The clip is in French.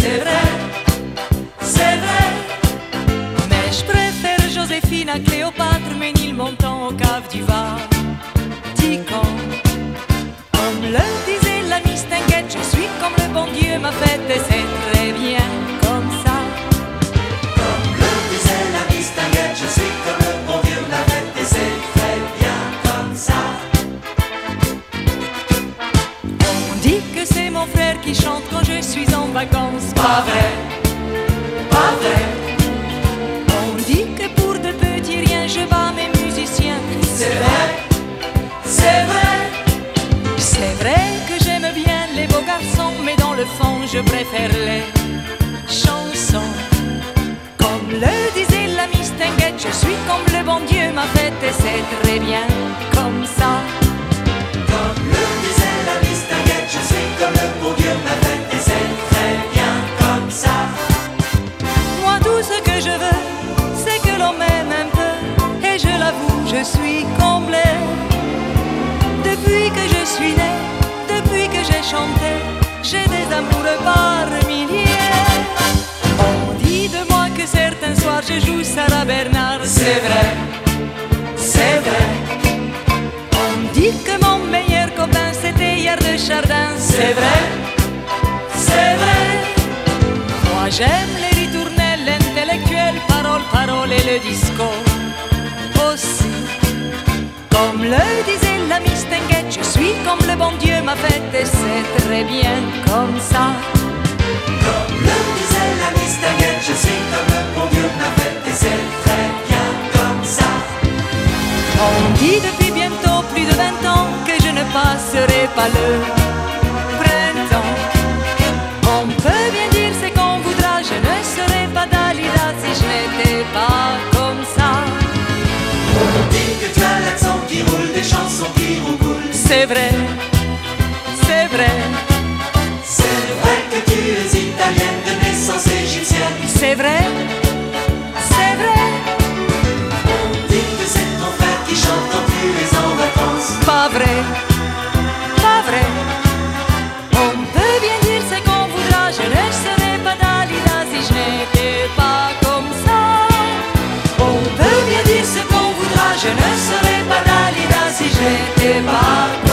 c'est vrai, c'est vrai. Mais je préfère Joséphine à Cléopâtre, mais ni le montant au cave du Var. quand comme le disait la Miss T'inquiète, je suis comme le bon Dieu m'a fait, vacances, pas vrai, pas vrai. On dit que pour de petits riens je bats mes musiciens, c'est vrai, c'est vrai. C'est vrai que j'aime bien les beaux garçons, mais dans le fond je préfère les chansons. Comme le disait la Miss T'inquiète, je suis comme le bon Dieu m'a fait et c'est très bien je suis comblé. Depuis que je suis né, depuis que j'ai chanté, j'ai des amoureux par milliers. On dit de moi que certains soirs je joue Sarah Bernard, c'est vrai, c'est vrai. On dit que mon meilleur copain c'était hier de Chardin, c'est vrai, c'est vrai. Moi j'aime les ritournelles, l'intellectuel, parole, parole et le disco le disait la Miss T'inquiète, je suis comme le bon Dieu m'a fait et c'est très bien comme ça. Comme le disait la Miss T'inquiète, je suis comme le bon Dieu m'a fait et c'est très bien comme ça. On dit depuis bientôt plus de 20 ans que je ne passerai pas le levar.